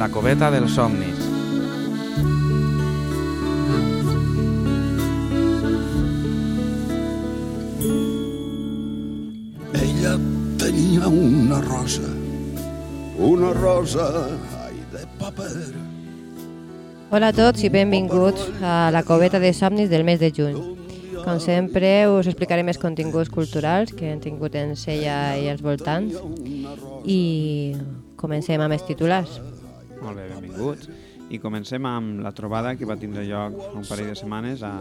La coveta dels somnis. Ella tenia una rosa, una rosa ai, de paper. Hola a tots i benvinguts a la coveta de somnis del mes de juny. Com sempre, us explicaré més continguts culturals que hem tingut en Sella i els voltants i comencem amb els titulars. Molt bé, benvinguts. I comencem amb la trobada que va tindre lloc un parell de setmanes a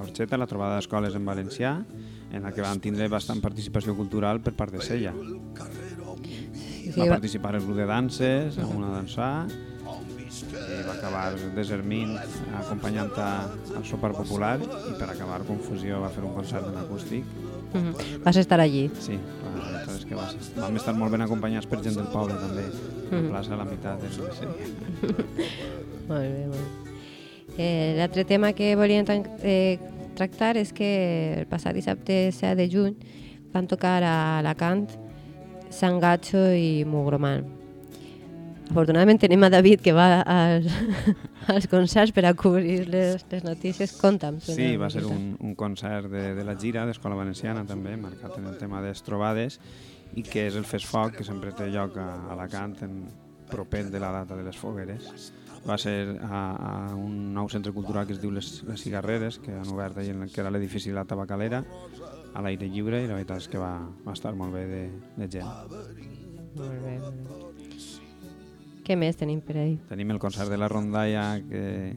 Orxeta, la trobada d'escoles en valencià, en la que van tindre bastant participació cultural per part de Sella. Va participar el grup de danses, a una dansar, i va acabar Desermint acompanyant al sopar popular i per acabar Confusió va fer un concert en acústic. Mhm. Vas estar allí. Sí, que va vam estar molt ben acompanyats per gent del poble també, la Mhm. plaça a la meitat de sí. Molt bé, molt bé. Eh, L'altre tema que volíem tan- eh, tractar és que el passat dissabte 7 de juny van tocar a Alacant Sant Gatxo i Mugroman. Afortunadament tenim a David que va als, als concerts per a cobrir les, les notícies. Conta'm. Sí, una va ser un, un concert de, de la gira d'Escola Valenciana també, marcat en el tema de les trobades i que és el Fes Foc, que sempre té lloc a Alacant en proper de la data de les fogueres. Va ser a, a un nou centre cultural que es diu Les, les Cigarreres, que han obert ahir, en el que era l'edifici de la Tabacalera, a l'aire lliure, i la veritat és que va, va estar molt bé de, de gent. Molt bé. Què més tenim per ahí? Tenim el concert de la rondalla que,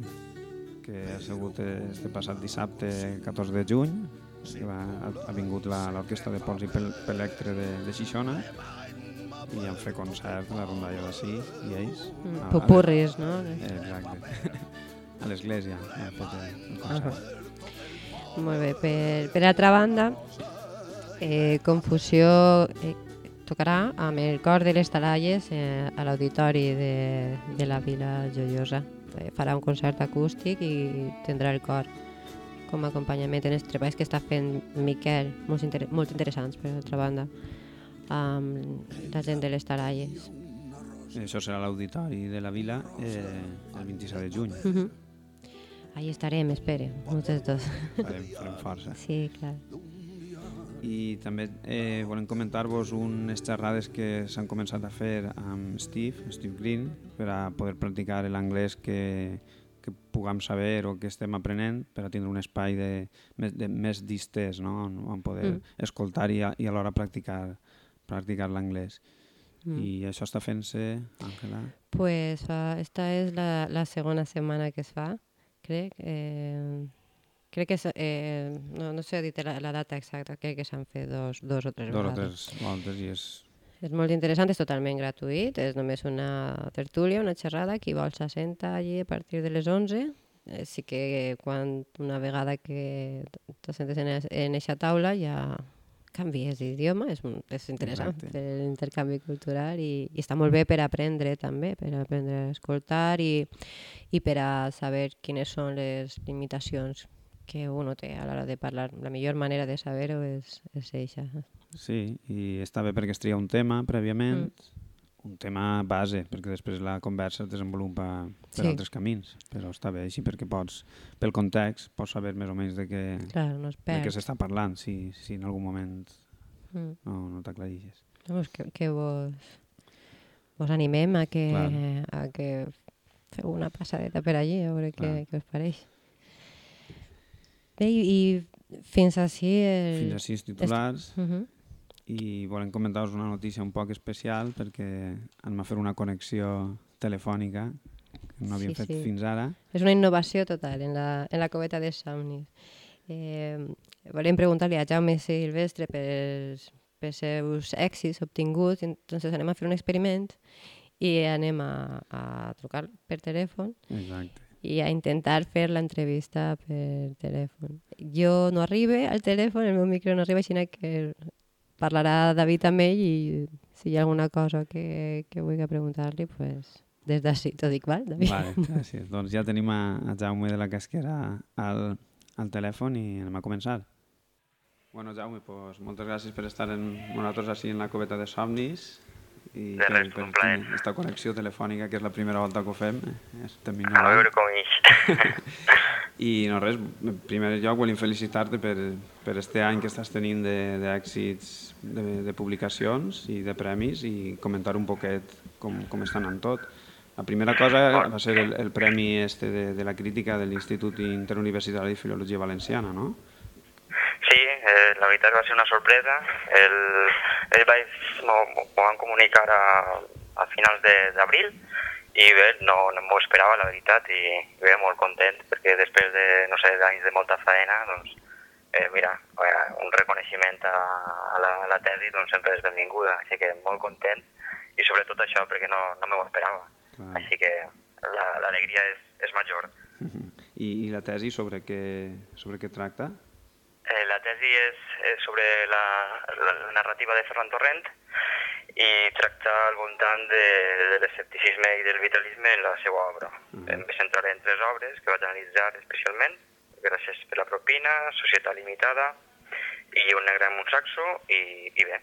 que ha sigut este passat dissabte 14 de juny que va, ha, ha vingut la- l'orquestra de Pols i Pel Pelectre de, de Xixona i han fet concert a la rondalla d'ací i ells Mm, Popurris, no? Exacte. a l'església han fet el, el concert. Molt bé. Per, per altra banda, eh, Confusió eh, tocarà amb el cor de les Talalles eh, a l'auditori de, de la Vila Joiosa. Eh, farà un concert acústic i tindrà el cor com a acompanyament en els treballs que està fent Miquel, molt, inter molt interessants per altra banda, amb la gent de les Talalles. Això serà l'auditori de la Vila eh, el 27 de juny. Uh -huh. Ahí estarem, espere, nosaltres dos. Farem, farem força. Sí, clar. I també eh, volem comentar-vos unes xerrades que s'han començat a fer amb Steve, Steve Green, per a poder practicar l'anglès que, que puguem saber o que estem aprenent per a tindre un espai de, més, de, més distès, no? on, on poder Mm. escoltar i, a- i alhora practicar, practicar l'anglès. Mm. I això està fent-se, Àngela? Pues fa, esta és la, la segona setmana que es fa, crec. Eh, crec que és, eh, no, no sé dir la, la data exacta, crec que s'han fet dos, dos o tres Dos o vegades. tres voltes i és... És molt interessant, és totalment gratuït, és només una tertúlia, una xerrada, qui vol s'assenta allí a partir de les 11. Eh, sí que quan una vegada que t'assentes en, es- en eixa taula ja canvies d'idioma, és, és interessant l'intercanvi cultural i, i està molt bé per aprendre també, per aprendre a escoltar i, i per a saber quines són les limitacions que uno té a l'hora de parlar. La millor manera de saber-ho és, és eixa. Sí, i està bé perquè es tria un tema prèviament, Mm. un tema base, perquè després la conversa es desenvolupa per Sí. altres camins, però està bé així perquè pots, pel context, pots saber més o menys de què, Clar, no de què s'està parlant, si, si en algun moment Mm. no, no t'aclareixes. Doncs que, que vos, vos animem a que, Clar. a que feu una passadeta per allí, a veure què, què us pareix. Bé, i, i fins així... El... Fins a sis titulars Uh -huh. I volem comentar-vos una notícia un poc especial perquè anem a fer una connexió telefònica que no havíem Sí, fet sí. fins ara. És una innovació total en la, en la coveta de somnis. Eh, volem preguntar-li a Jaume Silvestre pels, pels seus èxits obtinguts, entonces anem a fer un experiment i anem a, a trucar per telèfon Exacte. i a intentar fer l'entrevista per telèfon. Jo no arribe al telèfon, el meu micro no arriba, així que parlarà David amb ell i si hi ha alguna cosa que, que vulgui preguntar-li, pues, des d'ací t'ho dic, val, David? Vale, gràcies. doncs ja tenim a, a Jaume de la Casquera al, al telèfon i anem a començar. Bueno, Jaume, pues, moltes gràcies per estar amb nosaltres així en la coveta de somnis i De res, per un plaer. tenir esta connexió telefònica, que és la primera volta que ho fem. Eh? Estem A veure com ix. I no res, en primer lloc volem felicitar-te per, per este any que estàs tenint d'èxits de, de, de publicacions i de premis i comentar un poquet com, com està anant tot. La primera cosa va ser el, el premi este de, de la crítica de l'Institut Interuniversitari de Filologia Valenciana, no? Sí, eh, la veritat va ser una sorpresa. El, ells vaig, m'ho van comunicar a, a finals d'abril i bé, no, no m'ho esperava, la veritat, i, i bé, molt content, perquè després de, no sé, d'anys de molta feina, doncs, eh, mira, eh, un reconeixement a, a, la, a la tesi doncs sempre és benvinguda, així que molt content, i sobretot això, perquè no, no m'ho esperava. Clar. Així que la- l'alegria és, és major. I, I la tesi sobre què, sobre què tracta? Eh, la tesi és, és sobre la, la, la narrativa de Ferran Torrent i tracta al voltant de, de l'escepticisme i del vitalisme en la seva obra. Mhm. Em centraré en tres obres que vaig analitzar especialment, Gràcies per la propina, Societat limitada i Un negre amb un saxo i, i bé.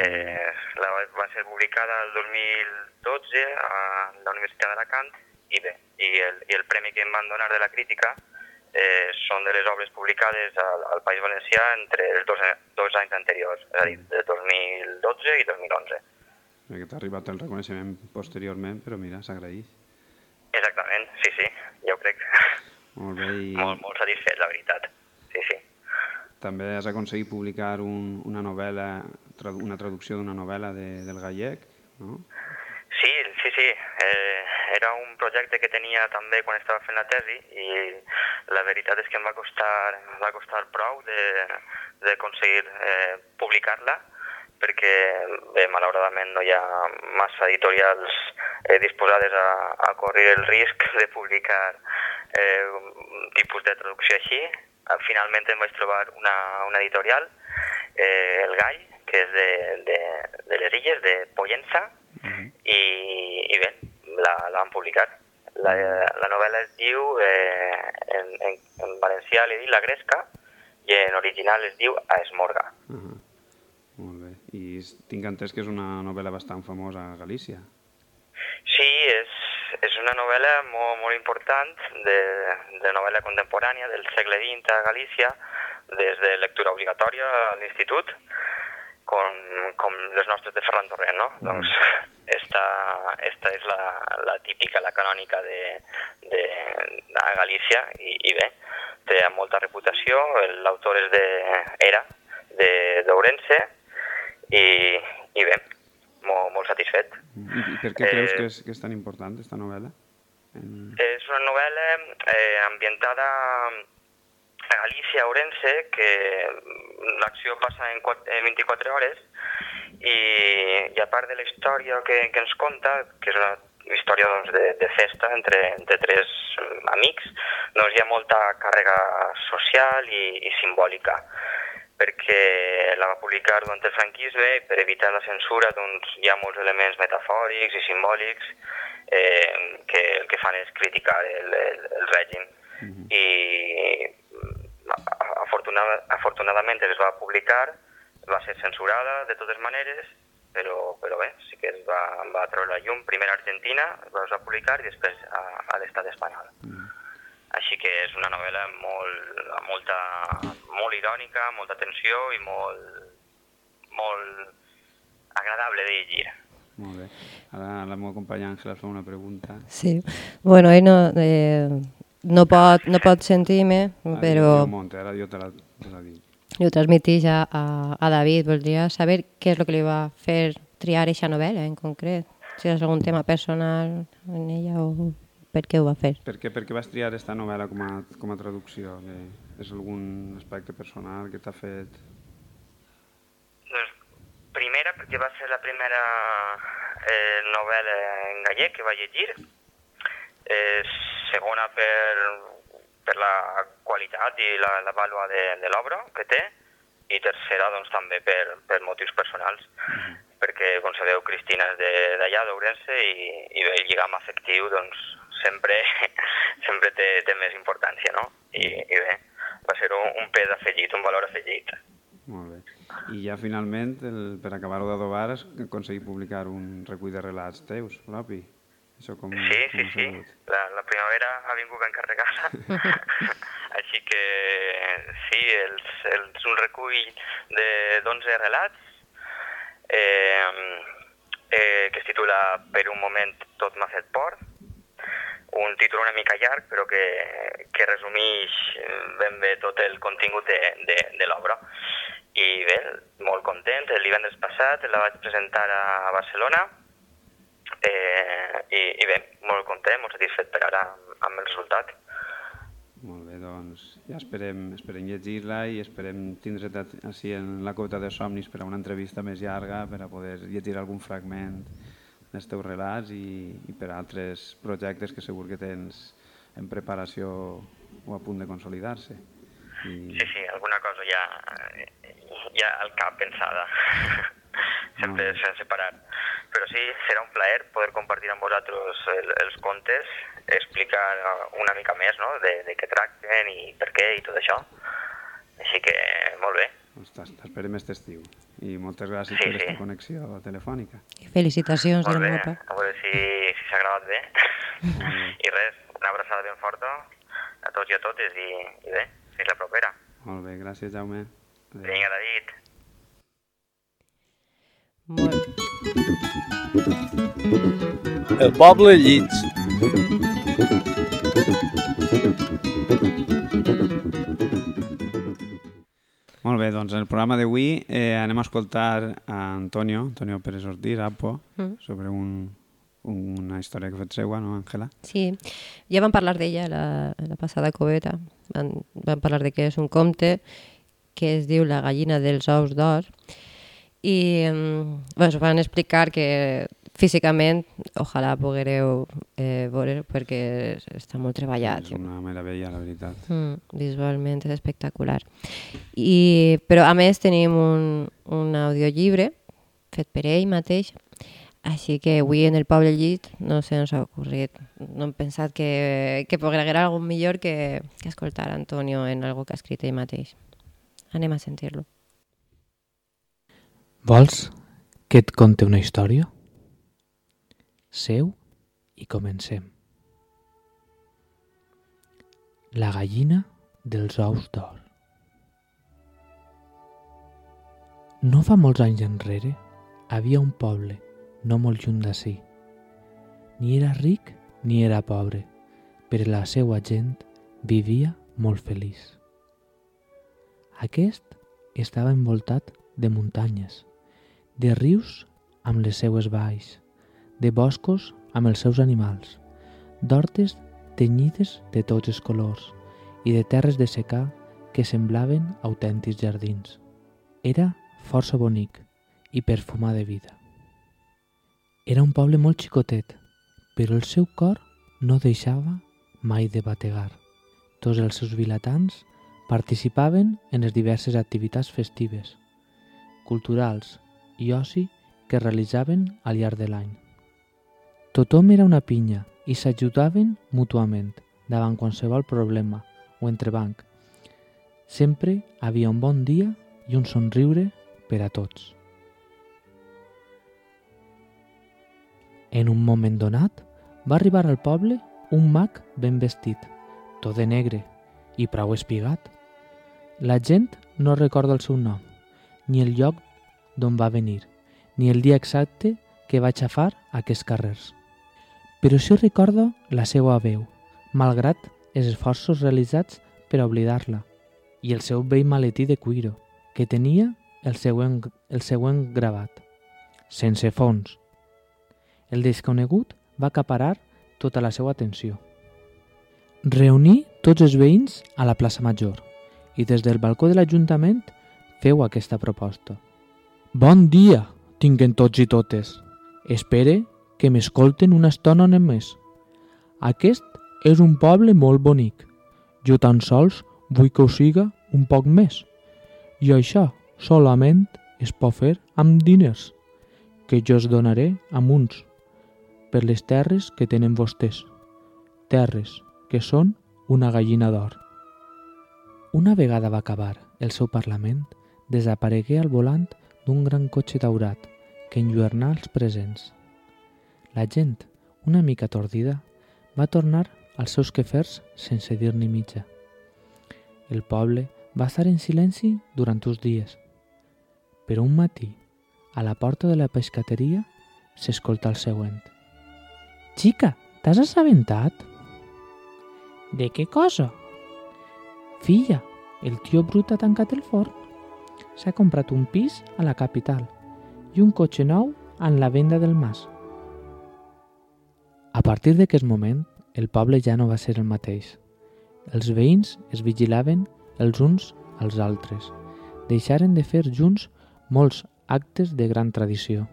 Eh, la, va ser publicada el 2012 a la Universitat d'Alacant i bé, i el, i el premi que em van donar de la crítica eh, són de les obres publicades al, al País Valencià entre els dos, dos anys anteriors, és a dir, de 2012 i 2011. Perquè t'ha arribat el reconeixement posteriorment, però mira, s'agraeix. Exactament, sí, sí, jo ho crec. Molt bé, i Molt, molt satisfet, la veritat. Sí, sí. també has aconseguit publicar un, una novel·la, una traducció d'una novel·la de, del gallec, no? Sí, sí, sí. Eh, era un projecte que tenia també quan estava fent la tesi i la veritat és que em va costar, em va costar prou de- d'aconseguir eh, publicar-la perquè bé, malauradament no hi ha massa editorials eh, disposades a, a córrer el risc de publicar eh, un tipus de traducció així. Eh, Finalment em vaig trobar una, una editorial, eh, El Gall, que és de, de, de les illes, de Pollença, i, i bé, van publicar. La, la novel·la es diu, eh, en, en, en valencià li diu La Gresca, i en original es diu A Esmorga. Uh -huh. Molt bé. I tinc entès que és una novel·la bastant famosa a Galícia. Sí, és, és una novel·la molt, molt important de, de novel·la contemporània del segle XX a Galícia, des de lectura obligatòria a l'institut, com, com les nostres de Ferran Torrent, no? Doncs esta, esta és la, la típica, la canònica de, de, de Galícia i, i bé, té molta reputació, l'autor és de, era de d'Ourense i, i bé, molt, molt satisfet. I, i per què creus Eh, que és, que és tan important, aquesta novel·la? En... És una novel·la eh, ambientada Galícia, a Ourense, que l'acció passa en, quat- en 24 hores i, i a part de la història que, que ens conta, que és una història doncs, de, de festa entre, entre tres mm, amics, doncs hi ha molta càrrega social i, i simbòlica perquè la va publicar durant el franquisme i per evitar la censura doncs, hi ha molts elements metafòrics i simbòlics eh, que el que fan és criticar el, el, el règim. I mm, a- afortunada, afortunadament es va publicar, va ser censurada de totes maneres, però, però bé, sí que es va, va treure la llum, primer a Argentina, es va publicar i després a, a l'estat espanyol. Així que és una novel·la molt, molta, molt irònica, molta tensió i molt, molt agradable de llegir. Molt bé. Ara la meva companya Àngela fa una pregunta. Sí. Bueno, ell no, eh, no, pot, no pot sentir-me, Ara però jo Monte, ara jo te la, te la dic. ho transmitix a, a, a David. Voldria saber què és el que li va fer triar aquesta novel·la en concret. Si és algun tema personal en ella o per què ho va fer. Per què, per què vas triar aquesta novel·la com a, com a traducció? Que és algun aspecte personal que t'ha fet... Doncs, primera, perquè va ser la primera eh, novel·la en gallec que vaig llegir. Eh, segona, per, per la qualitat i la, la vàlua de, de l'obra que té. I tercera, doncs, també per, per motius personals. Perquè, com sabeu, Cristina és de- d'allà, d'Ourense, i, i el lligam afectiu, doncs, sempre, sempre té, té més importància, no? I, i bé, va ser un, un pes afegit, un valor afegit. Molt bé. I ja finalment, el, per acabar-ho d'adobar, has aconseguit publicar un recull de relats teus, propi. Això com, Sí, sí, com sí. sigut? La, la primavera ha vingut ben carregada. Així que sí, els, els, un recull de d'11 relats eh, eh, que es titula Per un moment tot m'ha fet por. Un títol una mica llarg, però que, que resumeix ben bé tot el contingut de, de, de l'obra. I bé, molt content. El divendres passat la vaig presentar a Barcelona eh, i, i bé, molt content, molt satisfet per ara amb, amb el resultat. Molt bé, doncs ja esperem, esperem llegir-la i esperem tindre't així en la cota de somnis per a una entrevista més llarga per a poder llegir algun fragment dels teus relats i, i per a altres projectes que segur que tens en preparació o a punt de consolidar-se. I, Sí, sí, alguna cosa ja, ja al cap pensada, sempre sense parar. Però sí, serà un plaer poder compartir amb vosaltres el, els contes, explicar una mica més no? de, de què tracten i per què i tot això. Així que molt bé. t'es- t'esperem este estiu. I moltes gràcies Sí, per sí. aquesta connexió telefònica. I felicitacions Molt del part. a veure si si s'ha agradat bé. I res, una abraçada ben forta a tots i a totes i, i bé, fins la propera. Molt bé, gràcies Jaume. Adéu. Vinga, David. Molt. El poble llits. Molt bé, doncs en el programa d'avui eh, anem a escoltar a Antonio, Antonio Pérez Ortiz, Apo, Mm. sobre un, una història que ha fet seua, no, Àngela? Sí, ja vam parlar d'ella la, la passada coveta. Vam, vam parlar de que és un conte que es diu La gallina dels ous d'or i mm, bueno, van explicar que físicament ojalà poguereu eh, veure perquè es- està molt treballat. És una meravella, la veritat. Mm, visualment és espectacular. I, però a més tenim un, un audiollibre fet per ell mateix, així que avui en el Poble Llit no se ens ha ocorrit. No hem pensat que, que poguera algo millor que, que escoltar Antonio en algo que ha escrit ell mateix. Anem a sentir-lo. Vols que et conte una història? Seu i comencem. La gallina dels ous d'or. No fa molts anys enrere havia un poble no molt lluny d'ací. Ni era ric ni era pobre, però la seva gent vivia molt feliç. Aquest estava envoltat de muntanyes, de rius amb les seues valls, de boscos amb els seus animals, d'hortes tenyides de tots els colors i de terres de secà que semblaven autèntics jardins. Era força bonic i perfumar de vida. Era un poble molt xicotet, però el seu cor no deixava mai de bategar. Tots els seus vilatans participaven en les diverses activitats festives, culturals i oci que realitzaven al llarg de l'any. Tothom era una pinya i s'ajudaven mútuament davant qualsevol problema o entrebanc. Sempre havia un bon dia i un somriure per a tots. En un moment donat, va arribar al poble un mag ben vestit, tot de negre i prou espigat. La gent no recorda el seu nom, ni el lloc d'on va venir, ni el dia exacte que va xafar aquests carrers. Però sí recorda la seva veu, malgrat els esforços realitzats per oblidar-la, i el seu vell maletí de cuiro, que tenia el següent, el següent gravat. Sense fons. El desconegut va acaparar tota la seva atenció. Reuní tots els veïns a la plaça Major i des del balcó de l'Ajuntament feu aquesta proposta. Bon dia, tinguen tots i totes. Espere que m'escolten una estona només. Aquest és un poble molt bonic. Jo tan sols vull que ho siga un poc més. I això solament es pot fer amb diners, que jo es donaré amb uns, per les terres que tenen vostès. Terres que són una gallina d'or. Una vegada va acabar el seu parlament, desaparegué al volant d'un gran cotxe daurat que enlluernà els presents. La gent, una mica tordida, va tornar als seus quefers sense dir ni mitja. El poble va estar en silenci durant uns dies, però un matí, a la porta de la pescateria, s'escolta el següent. Xica, t'has assabentat? De què cosa? Filla, el tio Brut ha tancat el forn. S'ha comprat un pis a la capital i un cotxe nou en la venda del mas. A partir d'aquest moment, el poble ja no va ser el mateix. Els veïns es vigilaven els uns als altres. Deixaren de fer junts molts actes de gran tradició.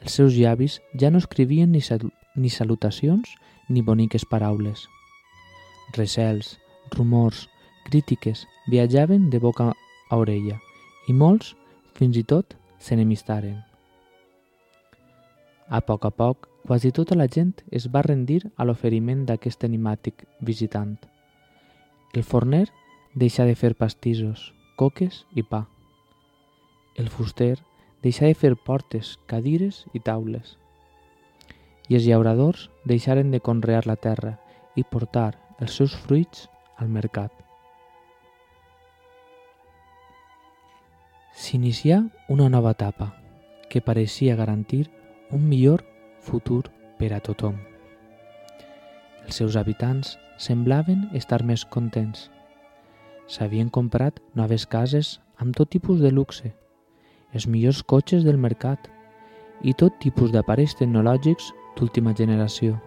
Els seus llavis ja no escrivien ni, sal ni salutacions ni boniques paraules. Recels, rumors, crítiques viatjaven de boca a orella i molts, fins i tot, s'enemistaren. A poc a poc, quasi tota la gent es va rendir a l'oferiment d'aquest enigmàtic visitant. El forner deixà de fer pastissos, coques i pa. El fuster deixà de fer portes, cadires i taules. I els llauradors deixaren de conrear la terra i portar els seus fruits al mercat. S'inicià una nova etapa que pareixia garantir un millor futur per a tothom. Els seus habitants semblaven estar més contents. S'havien comprat noves cases amb tot tipus de luxe, els millors cotxes del mercat i tot tipus d'aparells tecnològics d'última generació.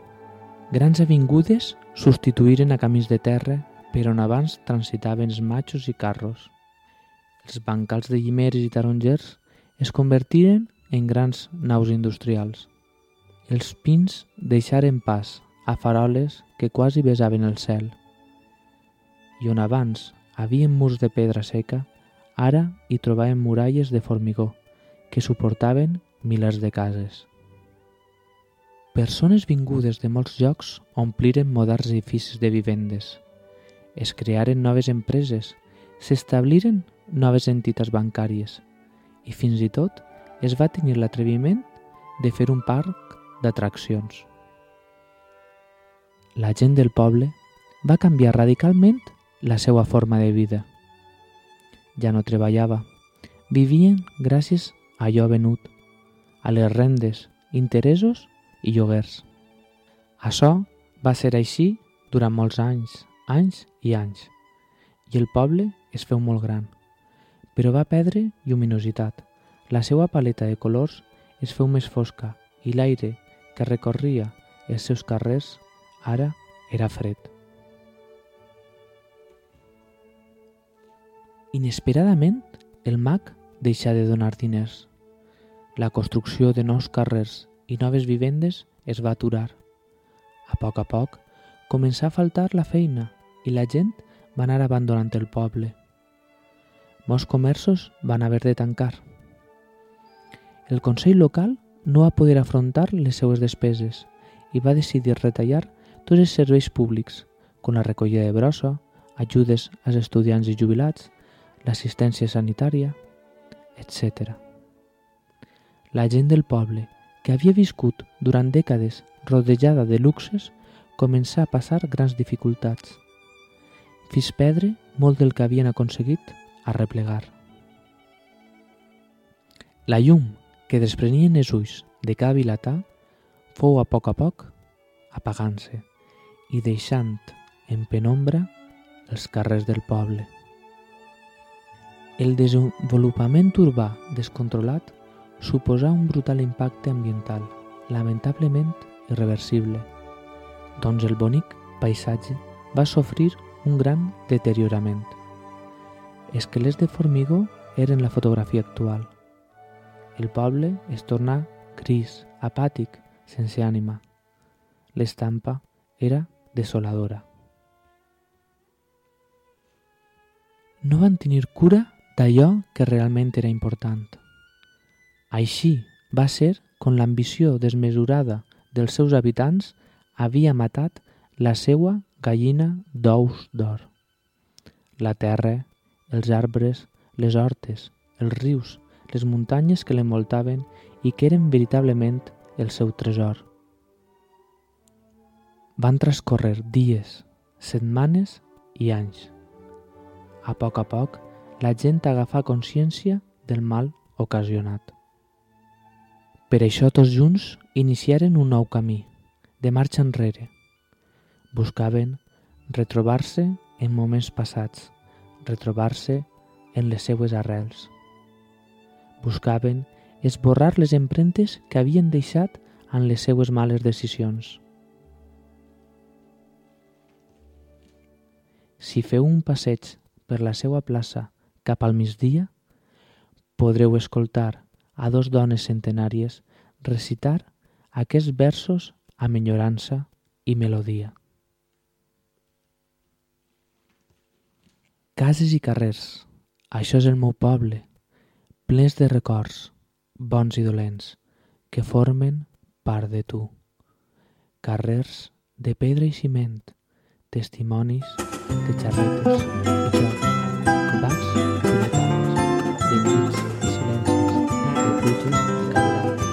Grans avingudes substituïren a camins de terra per on abans transitaven els matxos i carros. Els bancals de llimeres i tarongers es convertiren en grans naus industrials. Els pins deixaren pas a faroles que quasi besaven el cel. I on abans havien murs de pedra seca, ara hi trobàvem muralles de formigó que suportaven milers de cases. Persones vingudes de molts llocs ompliren moderns edificis de vivendes. Es crearen noves empreses, s'establiren noves entitats bancàries i fins i tot es va tenir l'atreviment de fer un parc d'atraccions. La gent del poble va canviar radicalment la seva forma de vida. Ja no treballava, vivien gràcies a allò venut, a les rendes, interessos i lloguers. Això va ser així durant molts anys, anys i anys, i el poble es feu molt gran, però va perdre lluminositat. La seva paleta de colors es feu més fosca i l'aire que recorria els seus carrers ara era fred. Inesperadament, el mag deixà de donar diners. La construcció de nous carrers i noves vivendes es va aturar. A poc a poc, començà a faltar la feina i la gent va anar abandonant el poble. Molts comerços van haver de tancar. El Consell local no va poder afrontar les seues despeses i va decidir retallar tots els serveis públics, com la recollida de brossa, ajudes als estudiants i jubilats, l'assistència sanitària, etc. La gent del poble, que havia viscut durant dècades rodejada de luxes, començà a passar grans dificultats. Fis perdre molt del que havien aconseguit a replegar. La llum que desprenien els ulls de cada vilatà fou a poc a poc apagant-se i deixant en penombra els carrers del poble. El desenvolupament urbà descontrolat suposà un brutal impacte ambiental, lamentablement irreversible, doncs el bonic paisatge va sofrir un gran deteriorament. Esquelets de formigó eren la fotografia actual. El poble es tornà gris, apàtic, sense ànima. L'estampa era desoladora. No van tenir cura d'allò que realment era important. Així va ser com l'ambició desmesurada dels seus habitants havia matat la seua gallina d'ous d'or. La terra, els arbres, les hortes, els rius, les muntanyes que l'envoltaven i que eren veritablement el seu tresor. Van transcorrer dies, setmanes i anys. A poc a poc, la gent agafà consciència del mal ocasionat. Per això tots junts iniciaren un nou camí, de marxa enrere. Buscaven retrobar-se en moments passats, retrobar-se en les seues arrels. Buscaven esborrar les empremtes que havien deixat en les seues males decisions. Si feu un passeig per la seva plaça cap al migdia, podreu escoltar a dos dones centenàries recitar aquests versos amb enyorança i melodia. Cases i carrers, això és el meu poble, plens de records, bons i dolents, que formen part de tu. Carrers de pedra i ciment, testimonis de xarretes i jocs, bars i de tables, de crits i silencis, de pluges i caurades,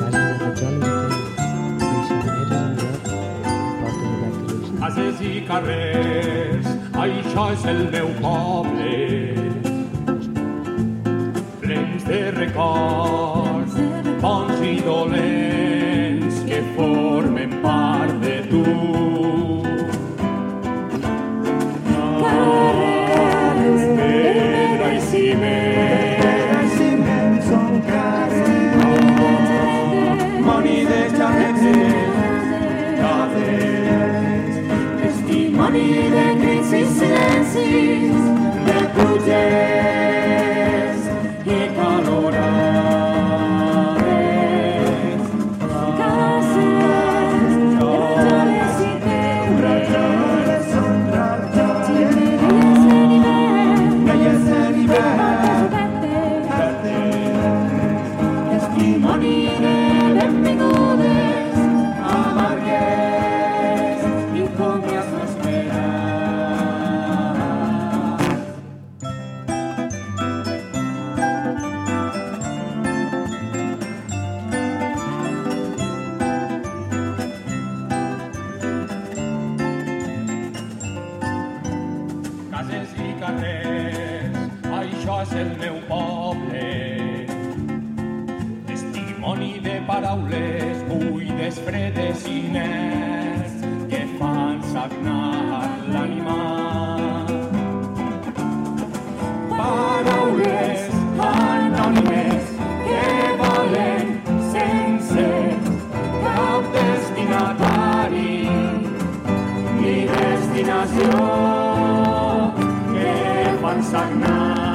cases de rajoles i feines, de xamaneres en lloc, portes obertes. Als Cases i carrers, això és el meu poble. Plens de records, bons i dolents, crits i silencis, fan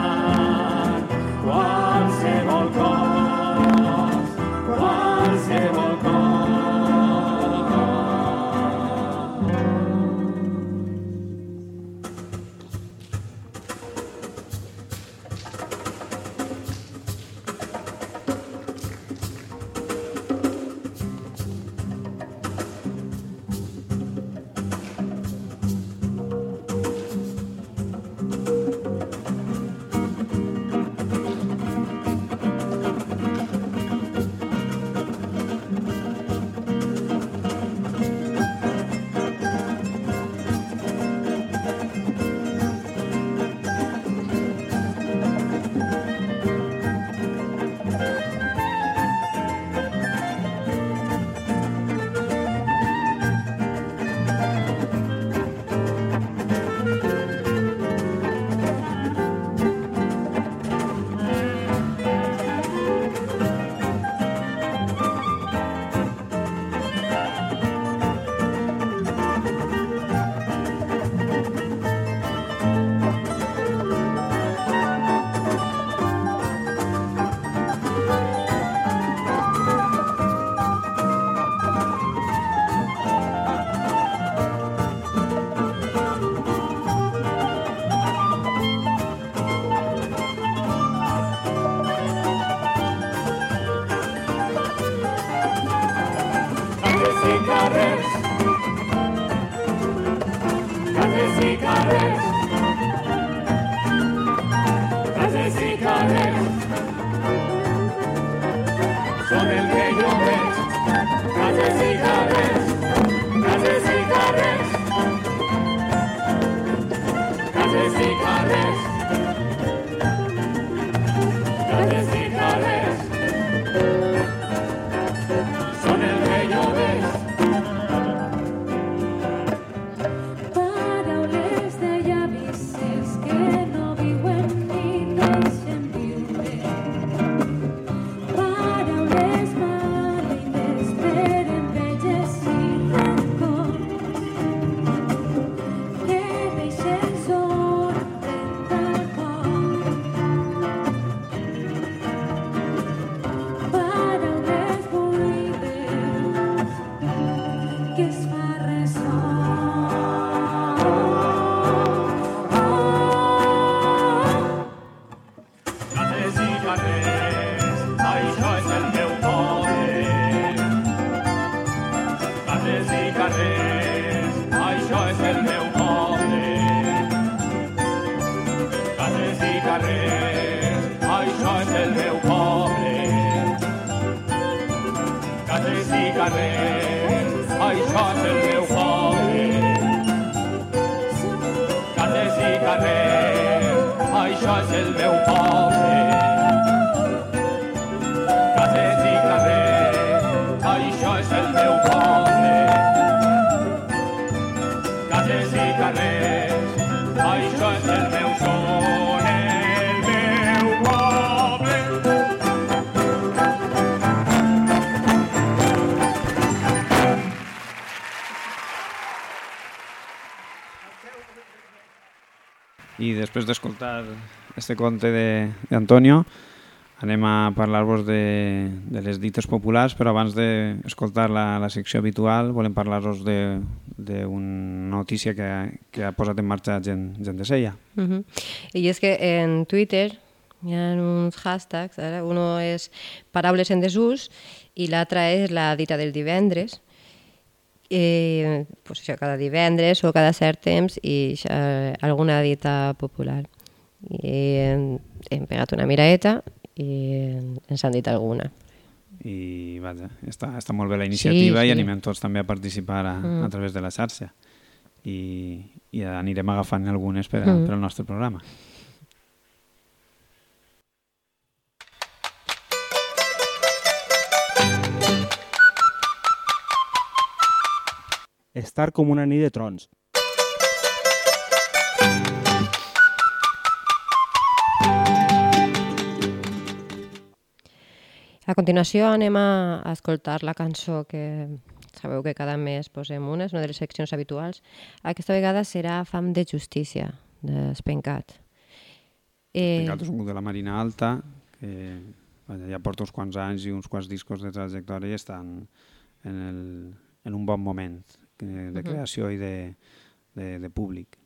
carrers, això és el meu poble. Cases i carrers, això és el meu poble. Cases i carrers, això és el meu poble. I després d'escoltar este conte d'Antonio, anem a parlar-vos de, de les dites populars, però abans d'escoltar la, la secció habitual volem parlar-vos d'una notícia que, que ha posat en marxa gent, gent de Sella. Ujú. Y es que en Twitter hi ha uns hashtags, ara uno és paraules en desús i l'altre és la dita del divendres. Eh, pues això, cada divendres o cada cert temps i això, alguna dita popular. I hem, hem pegat una miraeta i ens han dit alguna. I vaja, està, està molt bé la iniciativa Sí, i sí. animem tots també a participar a, Mm. a través de la xarxa. I, i anirem agafant algunes per, a, Mm. per al nostre programa. Estar com una nit de trons. A continuació anem a, escoltar la cançó que sabeu que cada mes posem una, és una de les seccions habituals. Aquesta vegada serà Fam de Justícia, d'Espencat. Eh, Pencat és un grup de la Marina Alta que ja porta uns quants anys i uns quants discos de trajectòria i estan en, el, en un bon moment eh, de Mhm. creació i de, de, de públic.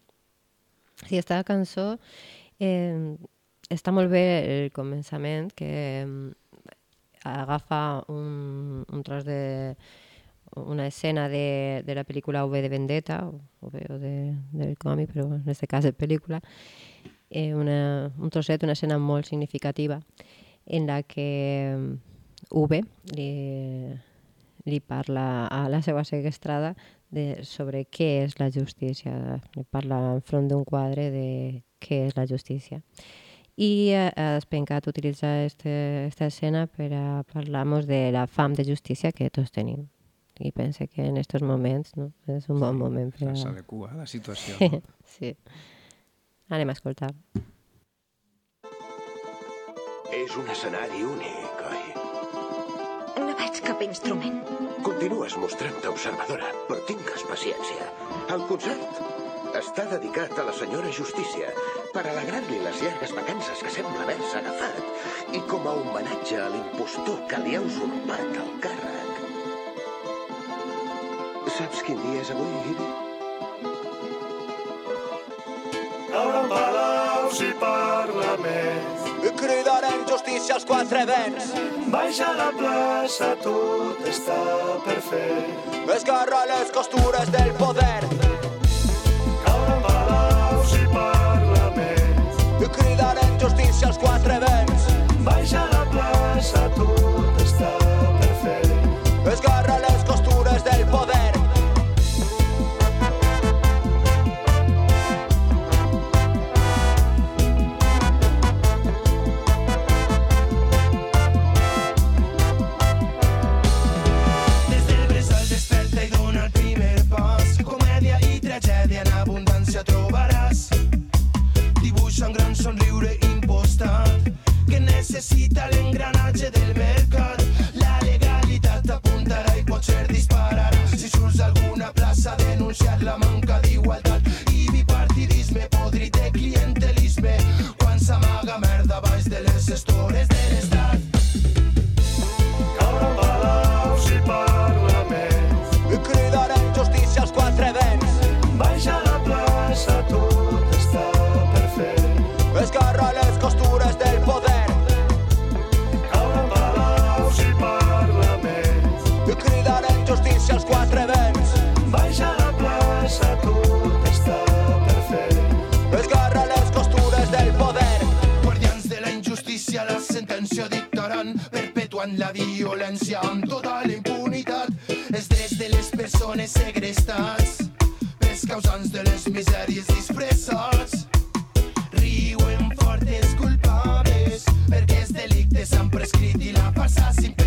Sí, aquesta cançó eh, està molt bé el començament, que eh, agafa un, un tros de una escena de, de la pel·lícula V de Vendetta, o, o o de, del còmic, però en aquest cas de pel·lícula, eh, una, un trosset, una escena molt significativa en la que V li, li parla a la seva sequestrada de, sobre què és la justícia. Li parla enfront d'un quadre de què és la justícia. I eh, Espencat utilitza este, esta escena per a parlar-nos de la fam de justícia que tots tenim. I pense que en aquests moments no? és un bon moment per a... S'adequa a la situació. No? sí. Anem a escoltar. És un escenari únic, veig cap instrument. Continues mostrant-te observadora, però tingues paciència. El concert està dedicat a la senyora Justícia per alegrar-li les llargues vacances que sembla haver-se agafat i com a homenatge a l'impostor que li ha usurpat el càrrec. Saps quin dia és avui, Ibi? Caure en palaus i parlaments. Cridarem justícia als quatre vents. Baixa a la plaça, tot està per fer. Esgarra les costures del poder. Perpetuant la violència amb total impunitat. Els drets de les persones segrestats, pels causants de les misèries disfressats. Riuen fortes culpables, perquè els delictes s'han prescrit i la farsa és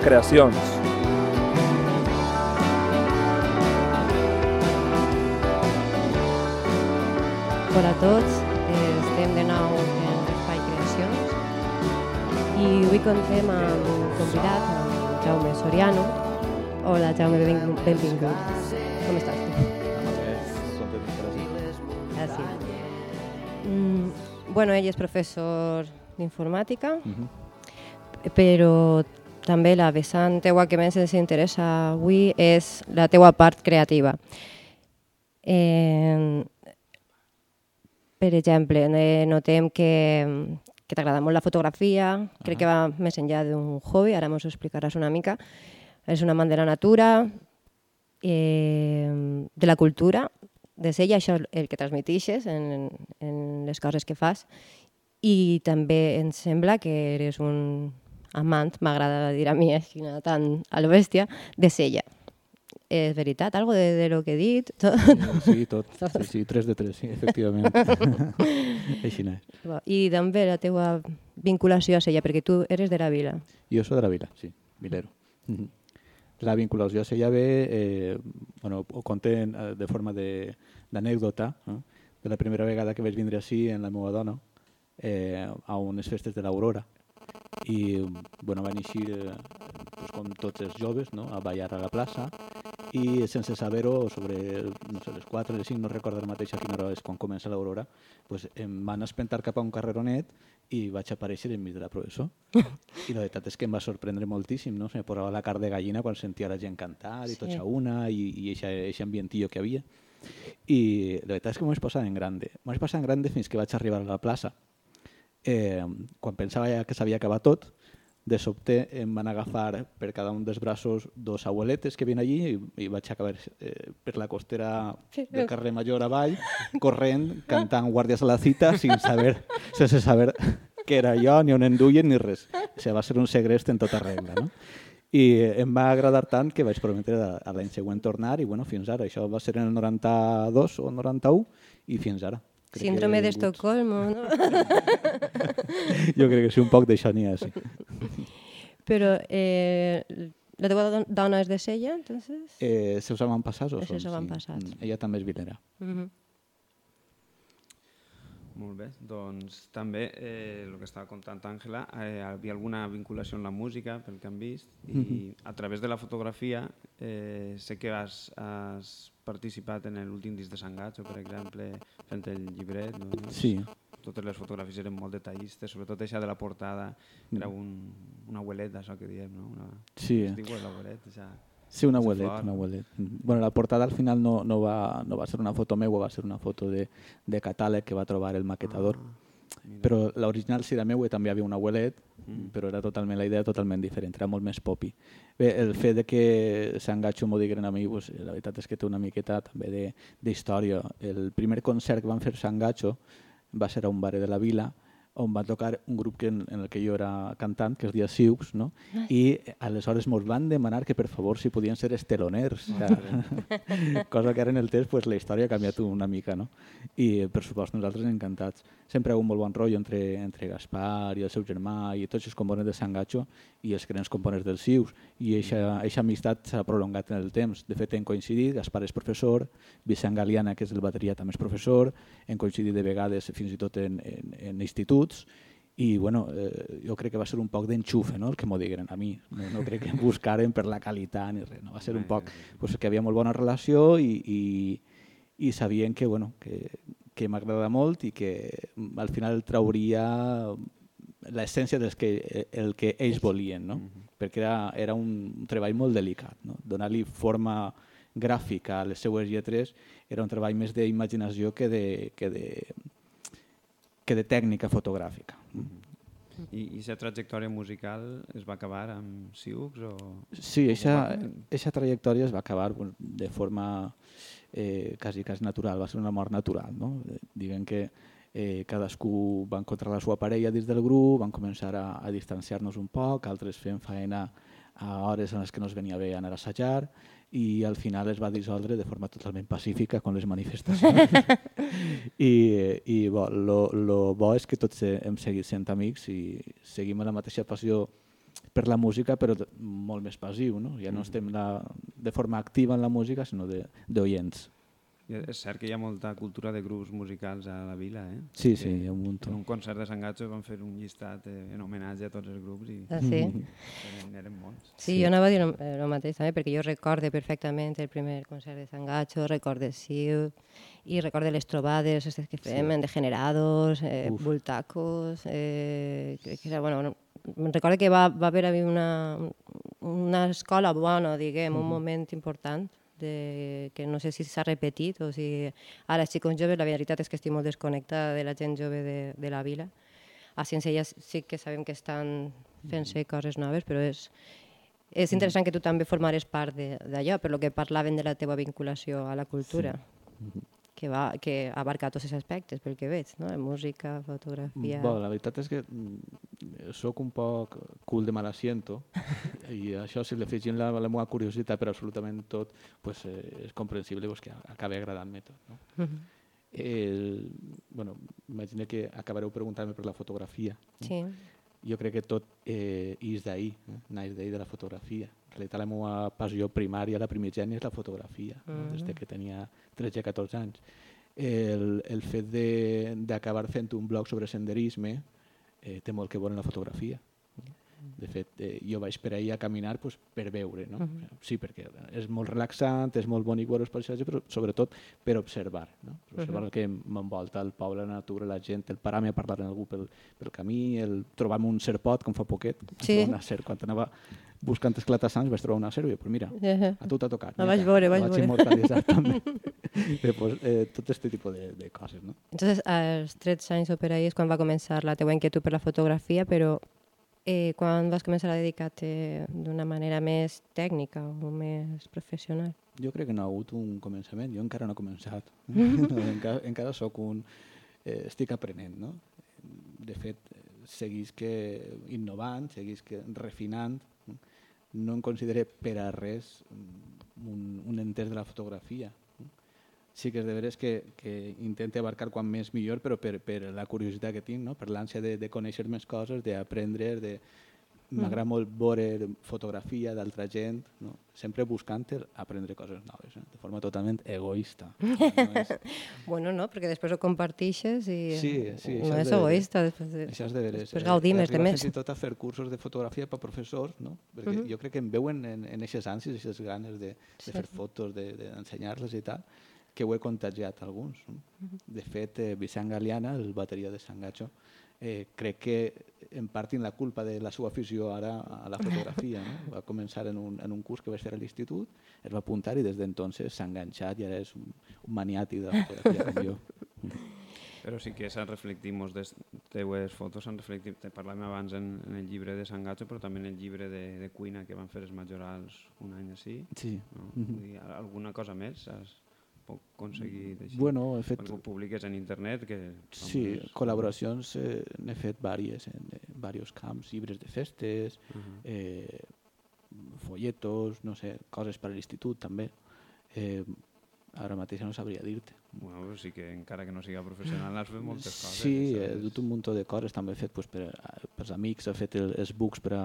Creacions. Hola a tots, eh, estem de nou en l'Espai Creacions i avui contem amb un convidat, amb Jaume Soriano. Hola Jaume, ben, benvingut. Com estàs tu? Gràcies. Mm, bueno, ell és professor d'informàtica, però també la vessant teua que més ens interessa avui és la teua part creativa. Eh, per exemple, eh, notem que, que t'agrada molt la fotografia, crec que va més enllà d'un hobby, ara ens ho explicaràs una mica. És un amant de la natura, eh, de la cultura, de ser això el que transmetixes en, en les coses que fas i també em sembla que eres un amant, m'agrada dir a mi així no tan a lo bèstia, de sella. És veritat, algo de, de lo que he dit? Tot? Sí, tot. Sí, sí, 3 de 3, sí, efectivament. Així no és. I també la teua vinculació a Sella, perquè tu eres de la vila. Jo soc de la vila, sí, vilero. Mhm. La vinculació a Sella ve, eh, bueno, ho conten eh, de forma de- d'anècdota, no? de la primera vegada que vaig vindre així en la meva dona, eh, a unes festes de l'Aurora. I bueno, van eixir, pues, com tots els joves, no? a ballar a la plaça i sense saber-ho, sobre no sé, les 4, les 5, no recordo ara mateix a quina hora és quan comença l'aurora, pues, em van espentar cap a un carreronet i vaig aparèixer enmig de la professor. I la veritat és que em va sorprendre moltíssim, no? Se me posava la carn de gallina quan sentia la gent cantar i Sí. tots a una i, i aquest ambientillo que havia. I la veritat és que m'ho vaig passar en grande. M'ho vaig passar en grande fins que vaig arribar a la plaça. Eh, quan pensava ja que s'havia acabat tot, de sobte em van agafar per cada un dels braços dos abueletes que vien allí i, i vaig acabar eh, per la costera del carrer Major avall, corrent, cantant Guàrdies a la cita, sin saber, sense saber què era jo, ni on em duien, ni res. O sigui, va ser un segrest en tota regla, no? I em va agradar tant que vaig prometre a l'any següent tornar i bueno, fins ara. Això va ser en el 92 o 91 i fins ara. Crec Síndrome que d'Estocolmo, no? Jo crec que sí, un poc d'això n'hi ha, sí. Però eh, la teva don- dona és de Sella, entonces? Eh, seus avantpassats o Els són? seus avantpassats. Mm, Ella també és vilera. Mhm. Molt bé, doncs també eh, el que estava contant Àngela, eh, hi havia alguna vinculació amb la música, pel que han vist, i Mhm. a través de la fotografia eh, sé que has, has participat en l'últim disc de Sangatxo, per exemple, fent el llibret. No? Sí. Totes les fotografies eren molt detallistes, sobretot això de la portada, era un, una abuelet, això que diem, no? Una, Sí. Es diu l'abuelet, això. Sí, un Ese abuelet, fort. un abuelet. Bueno, la portada al final no, no, va, no va ser una foto meua, va ser una foto de, de catàleg que va trobar el maquetador. però l'original sí era meu i també hi havia un abuelet, però era totalment la idea totalment diferent, era molt més popi. Bé, el fet de que s'engatxo m'ho digueren a mi, pues, la veritat és que té una miqueta també de- d'història. El primer concert que van fer s'engatxo va ser a un bar de la vila, on va tocar un grup que en, en el que jo era cantant, que es deia Siux, no? Ai. i aleshores ens van demanar que per favor si podien ser esteloners, cosa que ara en el temps pues, la història ha canviat una mica, no? i per supost nosaltres encantats. Sempre hi ha un molt bon rotllo entre, entre Gaspar i el seu germà i tots els components de Sangatxo i els grans components del Sius i aquesta amistat s'ha prolongat en el temps. De fet, hem coincidit, Gaspar és professor, Vicent Galiana, que és el bateria, també és professor, hem coincidit de vegades fins i tot en, en, en instituts i bueno, eh, jo crec que va ser un poc d'enxufe no? el que m'ho digueren a mi. No, no crec que em buscaren per la qualitat ni res. No? Va ser un poc pues, que havia molt bona relació i, i, i sabien que, bueno, que, que m'agrada molt i que mm, al final trauria l'essència del que, el que ells volien, no? perquè era, era un treball molt delicat. No? Donar-li forma gràfica a les seues lletres era un treball més d'imaginació que de, que de, que de tècnica fotogràfica. I, i la trajectòria musical es va acabar amb Siux o... Sí, eixa trajectòria es va acabar de forma eh, quasi, quasi natural, va ser una mort natural. No? Eh, Diguem que eh, cadascú va encontrar la seva parella dins del grup, van començar a, a distanciar-nos un poc, altres fent faena a hores en les que no es venia bé anar a assajar i al final es va dissoldre de forma totalment pacífica con les manifestacions. I, i bo, lo, lo bo és que tots hem seguit sent amics i seguim la mateixa passió per la música, però molt més passiu, no? Ja no estem la, de forma activa en la música, sinó de- d'oients. És cert que hi ha molta cultura de grups musicals a la vila, eh? Sí, Que sí, hi ha un munt. En un concert de Sant Gatxo van fer un llistat eh, en homenatge a tots els grups i Ah, sí? eren, eren molts. Sí, jo anava a dir el, el mateix també, perquè jo recorde perfectament el primer concert de Sant Gatxo, recorde Siu, i recorde les trobades aquestes que fem, Sí. en Degenerados, eh, Uf. Bultacos, eh, crec que era, bueno, recordo que va, va haver una, una escola bona, diguem, un Mhm. moment important, de, que no sé si s'ha repetit o si ara estic con joves, la veritat és que estic molt desconnectada de la gent jove de, de la vila. A Cincelles sí que sabem que estan fent-se coses noves, però és, és interessant que tu també formares part de- d'allò, per lo que parlaven de la teva vinculació a la cultura, que, va, que abarca tots els aspectes, pel que veig, no? música, fotografia... Bueno, la veritat és que mm, sóc un poc cul de mal asiento i això si li afegim la, la meva curiositat per absolutament tot pues, eh, és comprensible pues, que acabi agradant-me tot. No? Mhm. El, bueno, imagina que acabareu preguntant-me per la fotografia. no? Jo crec que tot eh, és d'ahir, eh? naix d'ahir de la fotografia. En realitat la meva passió primària, la primigènia, és la fotografia, no? des de que tenia 13-14 anys. El, el fet de- d'acabar fent un blog sobre senderisme eh, té molt que veure en la fotografia. De fet, eh, jo vaig per ahir a caminar pues, per veure, no? Mhm. Sí, perquè és molt relaxant, és molt bonic veure els paisatges, però sobretot per observar, no? Per observar Mhm. el que m'envolta, el poble, la natura, la gent, el parar-me a parlar amb algú pel, pel camí, el trobar-me un serpot, com fa poquet, vaig Sí. una serp, quan anava buscant esclatassants vaig trobar una i pues mira, Ahà. a tu t'ha tocat. La vaig veure, vaig vaig veure. immortalitzar també. Bé, pues, eh, tot aquest tipus de, de coses, no? Entonces, als 13 anys o per ahí és quan va començar la teua inquietud per la fotografia, però eh, quan vas començar a dedicar-te d'una manera més tècnica o més professional? Jo crec que no ha hagut un començament, jo encara no he començat. No, encara, encara sóc un... Eh, estic aprenent, no? De fet, seguís que innovant, seguís que refinant. No em considere per a res un, un entès de la fotografia. Sí que és de veres que, que intente abarcar quan més millor, però per, per la curiositat que tinc, no? per l'ànsia de, de conèixer més coses, d'aprendre, de, m'agrada molt veure fotografia d'altra gent, no? sempre buscant aprendre coses noves, eh? de forma totalment egoista. No és... bueno, no, perquè després ho compartixes i Sí, sí, no és de egoista. Després, de- Això és de veres. després gaudim més de més. fins i tot a fer cursos de fotografia per professors, no? Perquè Mhm. jo crec que em veuen en, en aquestes ànsies, aquestes ganes de, de Sí. fer fotos, de- d'ensenyar-les de, i tal, que ho he contagiat a alguns. No? De fet, eh, Vicent Galiana, el bateria de Sant Gacho, eh, crec que en part la culpa de la seva afició ara a la fotografia. No? Va començar en un, en un curs que vaig fer a l'institut, es va apuntar i des d'entonces s'ha enganxat i ara és un, un maniàtic de la fotografia com jo. Però sí que s'han reflectit molts de teues fotos, s'han reflectit, te parlàvem abans en, en el llibre de Sant Gatxo, però també en el llibre de, de cuina que van fer els majorals un any així. Sí. No? Vull dir, alguna cosa més has poc aconseguir d'així? Bueno, he fet- Perquè ho publiques en internet, que... Sí, vamos, col·laboracions eh, n'he fet vàries en eh, diversos camps, llibres de festes, Mhm. eh, folletos, no sé, coses per a l'institut també. Eh, ara mateix no sabria dir-te. Bueno, sí que encara que no siga professional has fet moltes coses. Sí, he saps? dut un munt de coses, també he fet pues, per, per als amics, he fet el, els books per a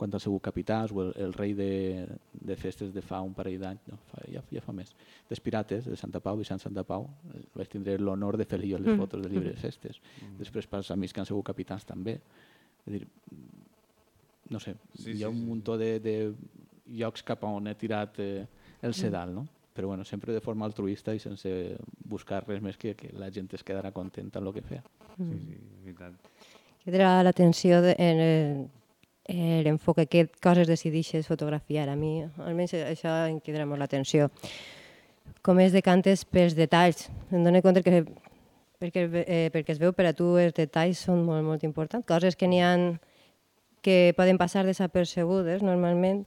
quan han sigut capitals o el, el rei de, de festes de fa un parell d'anys, no, fa, ja, ja fa més, dels pirates de Santa Pau, Vicent Santa Pau, eh, vaig tindre l'honor de fer jo les Mm. fotos del llibre de festes. Mm. Després per als amics que han sigut capitans també. És dir, no sé, Sí, hi ha sí, un sí, munt de, de llocs cap on he tirat eh, el Mm. sedal, no? Però bueno, sempre de forma altruista i sense buscar res més que que la gent es quedarà contenta amb el que fea. Sí, sí, és veritat. Quedarà l'atenció en el- en l'enfoque, què coses decidixes fotografiar. A mi, almenys això em quedarà molt l'atenció. Com es decantes pels detalls. Em dono compte que perquè, eh, perquè es veu per a tu els detalls són molt, molt importants. Coses que n'hi han que poden passar desapercebudes normalment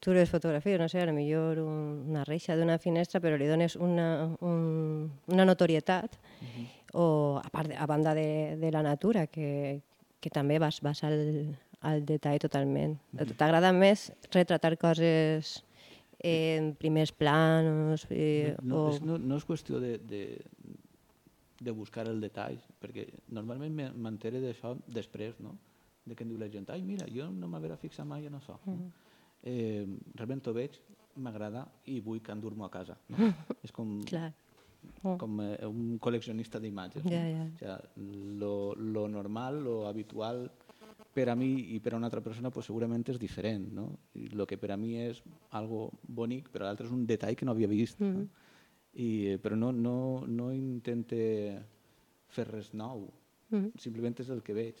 tu les fotografies, no sé, a lo millor un, una reixa d'una finestra, però li dones una, un, una notorietat, o a, part de, a banda de, de la natura, que, que també vas, vas al, al detall totalment. T'agrada més retratar coses en primers planos? Eh, No, o... és, no, no és qüestió de, de, de buscar el detall, perquè normalment me- m'entere d'això després, no? de que em diu la gent, ai, mira, jo no m'haverà fixat mai en això. No? Mhm. Eh, realment ho veig, m'agrada i vull que endur-m'ho a casa. No? és com, Clar. Oh. com eh, un col·leccionista d'imatges. Ja, no? ja. O sea, lo, lo normal, lo habitual per a mi i per a una altra persona pues, segurament és diferent. No? I lo que per a mi és algo bonic, per a l'altre és un detall que no havia vist. Mhm. No? I, però no, no, no intente fer res nou, Mhm. simplement és el que veig.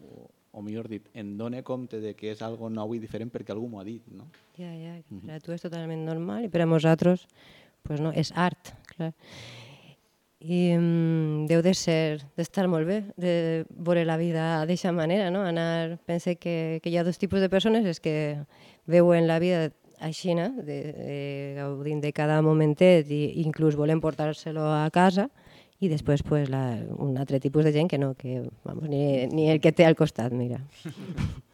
O, o millor dit, em done compte de que és algo nou i diferent perquè algú m'ho ha dit. No? Ja, ja, per a tu és totalment normal i per a nosaltres pues no, és art, clar. I mm, deu de ser, d'estar molt bé, de veure la vida d'aquesta manera, no? Anar, pense que, que hi ha dos tipus de persones, és que veuen la vida així, no? de, de, gaudint de cada momentet i inclús volen portar-se-lo a casa, i després pues, la, un altre tipus de gent que no, que vamos, ni, ni el que té al costat, mira.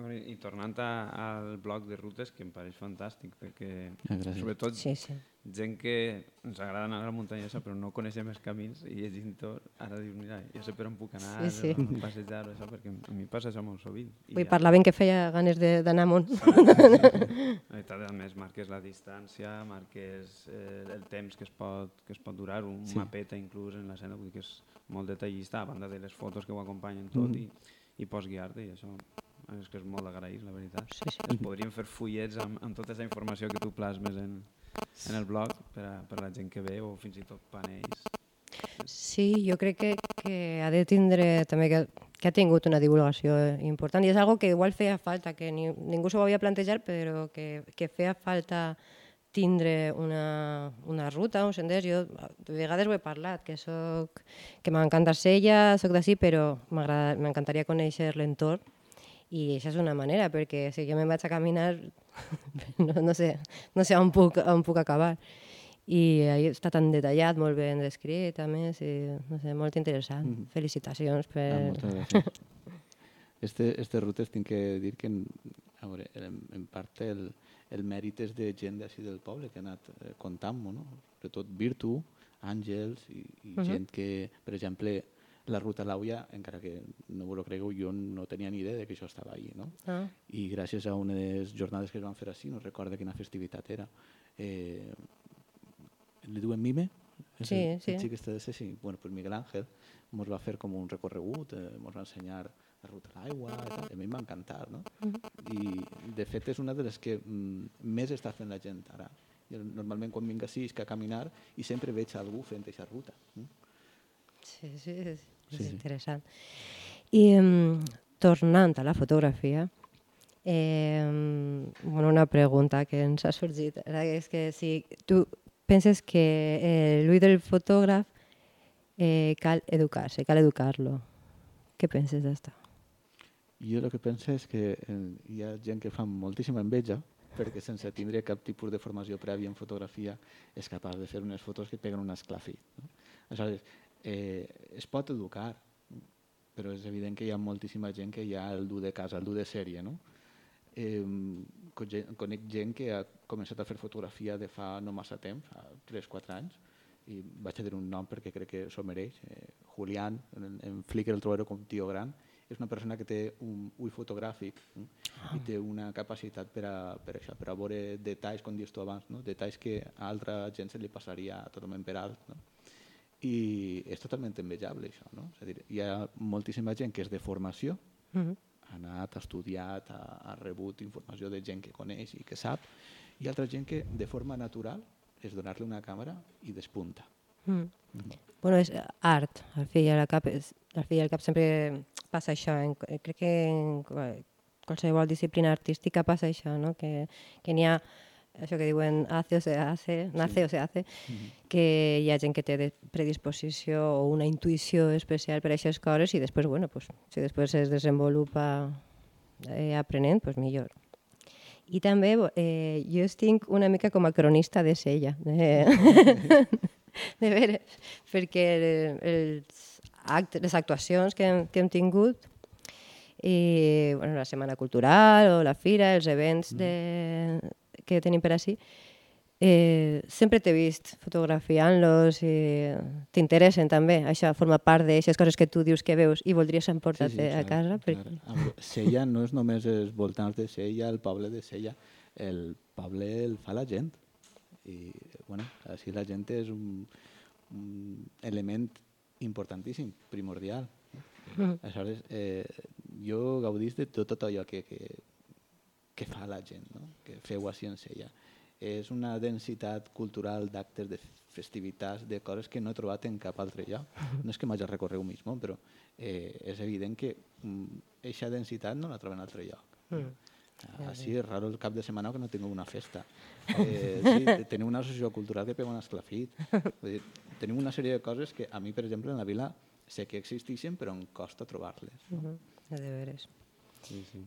Bueno, I tornant a, al bloc de rutes, que em pareix fantàstic, perquè Ah, gràcies. sobretot Sí, sí. gent que ens agrada anar a la muntanyesa però no coneixem els camins i llegint-ho ara dius, mira, ja sé per on puc anar, Sí, sí. a passejar, això, perquè a mi passa això molt sovint. I Vull ja- parlaven que feia ganes de- d'anar amunt. La veritat, a més, marques la distància, marques eh, el temps que es pot, que es pot durar, un Sí. sí. mapeta inclús en l'escena, vull dir que és molt detallista, a banda de les fotos que ho acompanyen tot, Mhm. i, i pots guiar-te, i això és que és molt d'agrair, la veritat. Sí, sí. Es podrien fer fullets amb, amb tota aquesta informació que tu plasmes en, en el blog per a, per a la gent que ve, o fins i tot panells. Sí, jo crec que, que ha de tindre també que, que ha tingut una divulgació important i és algo que igual feia falta, que ni, ningú s'ho havia plantejat, però que, que feia falta tindre una, una ruta, un sender. Jo de vegades ho he parlat, que soc, que m'encanta Sella, soc d'ací, però m'agrada- m'encantaria conèixer l'entorn i això és una manera, perquè si jo me'n vaig a caminar, no, no, sé, no sé on puc, on puc acabar. I ahí està tan detallat, molt ben descrit, a més, i, no sé, molt interessant. Mhm. Felicitacions per... Ah, moltes gràcies. Este, este rutes tinc que dir que en, a veure, en, en part el, el mèrit és de gent d'ací del poble que ha anat eh, contant-m'ho, no? sobretot Virtu, Àngels i, i Mhm. gent que, per exemple, la ruta Lauia, encara que no vos ho cregueu, jo no tenia ni idea de que això estava ahí, no? Ah. I gràcies a les jornades que es van fer així, no recordo quina festivitat era, eh, li diuen Mime? Sí, el, sí. El xic este de ser, sí. Bueno, pues Miguel Ángel ens va fer com un recorregut, eh, ens va ensenyar la ruta a l'aigua, a mi em va encantar, no? I de fet és una de les que mm, més està fent la gent ara. Jo, normalment quan vinc així és que a caminar i sempre veig algú fent aquesta ruta. Mm? Sí, sí, és, Sí, és sí. interessant. I um, tornant a la fotografia, eh, bueno, una pregunta que ens ha sorgit és que si tu penses que eh, l'ull del fotògraf eh, cal educar-se, cal educar-lo. Què penses d'això? Jo el que penso és que eh, hi ha gent que fa moltíssima enveja perquè sense tindre cap tipus de formació prèvia en fotografia és capaç de fer unes fotos que peguen un esclafit. No? Aleshores, eh, es pot educar, però és evident que hi ha moltíssima gent que ja el du de casa, el du de sèrie. No? Eh, conec gent que ha començat a fer fotografia de fa no massa temps, fa 3-4 anys, i vaig a dir un nom perquè crec que s'ho mereix. Eh, Julián, en, en Flickr el trobareu com tio gran, és una persona que té un ull fotogràfic eh? i té una capacitat per a, per això, per a veure detalls, com dius tu abans, no? detalls que a altra gent se li passaria totalment per alt. No? I és totalment envejable això. No? És a dir, hi ha moltíssima gent que és de formació, Mhm. ha anat, ha estudiat, ha, ha rebut informació de gent que coneix i que sap, i altra gent que de forma natural és donar-li una càmera i despunta. Mm. Bueno, és art, al fi i al cap, és, al fi i al cap sempre passa això. En, crec que en qual- qualsevol disciplina artística passa això, no? que, que n'hi ha això que diuen hace o se hace, nace o se hace, que hi ha gent que té predisposició o una intuïció especial per a aquestes coses i després, bueno, pues, si després es desenvolupa eh, aprenent, pues millor. I també eh, jo estic una mica com a cronista de sella, de, de veres, perquè els actes, les actuacions que hem, que hem tingut i bueno, la Setmana Cultural o la Fira, els events de, que tenim per així, eh, sempre t'he vist fotografiant-los i t'interessen també. Això forma part d'aixes coses que tu dius que veus i voldries emportar-te a casa. perquè- Sella no és només els voltants de Sella, el poble de Sella. El poble el fa la gent. I, bueno, així la gent és un, un element importantíssim, primordial. Mhm. Aleshores, eh, jo gaudís de tot, tot allò que, que, que fa la gent, no? que feu en Sella. És una densitat cultural d'actes, de festivitats, de coses que no he trobat en cap altre lloc. No és que m'hagi recorregut mismo, però eh, és evident que aquesta densitat no la trobo en altre lloc. Mm. Així és raro el cap de setmana que no tingueu una festa. Eh, sí, te- teniu una associació cultural que pega un esclafit. Vull dir, tenim una sèrie de coses que a mi, per exemple, en la vila sé que existeixen, però em costa trobar-les. No? Mhm, De veres. Sí, sí.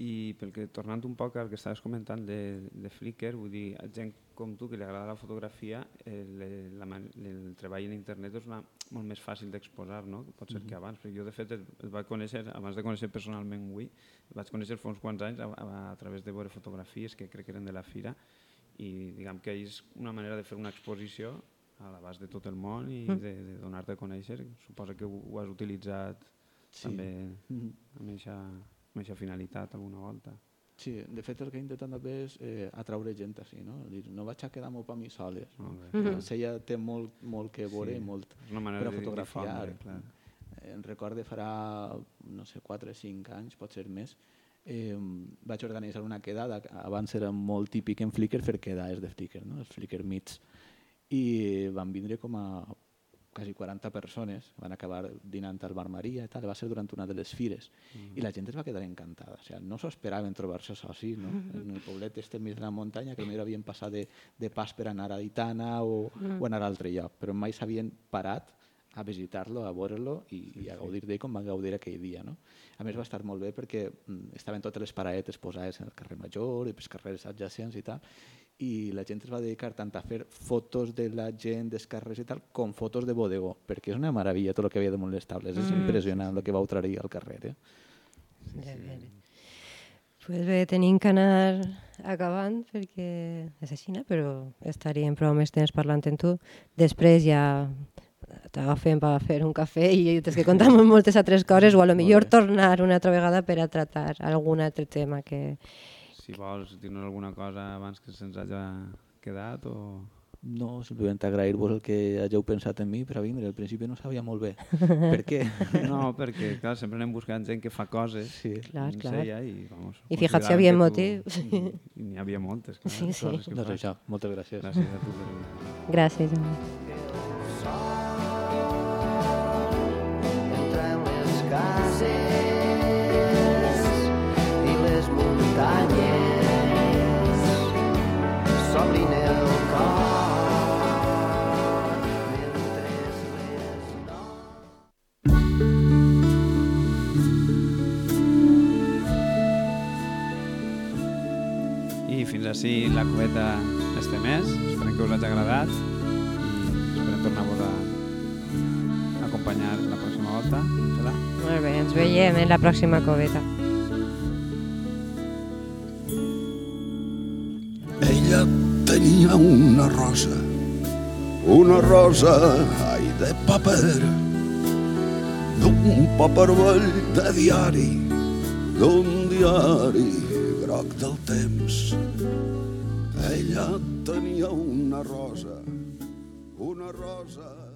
I pel que, tornant un poc al que estaves comentant de, de Flickr, vull dir, a gent com tu que li agrada la fotografia, el, la, man- el treball en internet és una, molt més fàcil d'exposar, no? Pot ser que Mhm. abans, perquè jo de fet el, el vaig conèixer, abans de conèixer personalment avui, el vaig conèixer fa uns quants anys a, a, a través de veure fotografies que crec que eren de la fira i diguem que és una manera de fer una exposició a l'abast de tot el món i Mm. de, de donar-te a conèixer. Suposo que ho, ho has utilitzat Sí. també Mhm. amb aquesta amb eixa finalitat alguna volta. Sí, de fet el que he intentat també és eh, atraure gent així, no? Dir, no vaig a quedar-me per mi soles. Mm. -hmm. Ella té molt, molt que veure Sí, i molt és una manera per a de fotografiar. difondre, clar. Eh, em recorde farà, no sé, 4 o 5 anys, pot ser més, eh, vaig organitzar una quedada, abans era molt típic en Flickr fer quedades de Flickr, no? els Flickr Meets, i van vindre com a quasi 40 persones, van acabar dinant al Bar Maria i tal, va ser durant una de les fires, Mm. i la gent es va quedar encantada, o sigui, no s'ho esperaven trobar-se socis, no? en el poblet este mig de la muntanya, que potser havien passat de, de pas per anar a Itana o, Mm. o anar a altre lloc, però mai s'havien parat a visitar-lo, a veure-lo i, i a gaudir d'ell com van gaudir aquell dia. No? A més va estar molt bé perquè mm, estaven totes les paraetes posades en el carrer Major i els carrers adjacents i tal, i la gent es va dedicar tant a fer fotos de la gent, dels carrers i tal, com fotos de bodegó, perquè és una meravella tot el que havia damunt les tables, és Mm. impressionant el que vau trair al carrer. Eh? De veres. Pues bé, tenim que anar acabant perquè és així, no? però estaríem prou més temps parlant amb tu. Després ja t'agafem per fer un cafè i tens que contar moltes altres coses o a lo millor tornar una altra vegada per a tratar algun altre tema que... Si vols dir-nos alguna cosa abans que se'ns hagi quedat o... No, simplement agrair-vos el que hàgiu pensat en mi per a vindre. Al principi no sabia molt bé. per què? No, perquè clar, sempre anem buscant gent que fa coses sí. Clar, en clar. sella i, vamos, I fixa't si hi havia motius. Tu, n'hi havia moltes, clar, Sí, sí. Doncs fas. això, moltes gràcies. Gràcies a tu. Gràcies. Així la cubeta este mes. Esperem que us hagi agradat i esperem tornar-vos a acompanyar la pròxima volta. Serà? Molt bé, ens veiem en la pròxima coveta. Ella tenia una rosa, una rosa, ai, de paper, d'un paper vell de diari, d'un diari groc del temps. Ella tenia una rosa, una rosa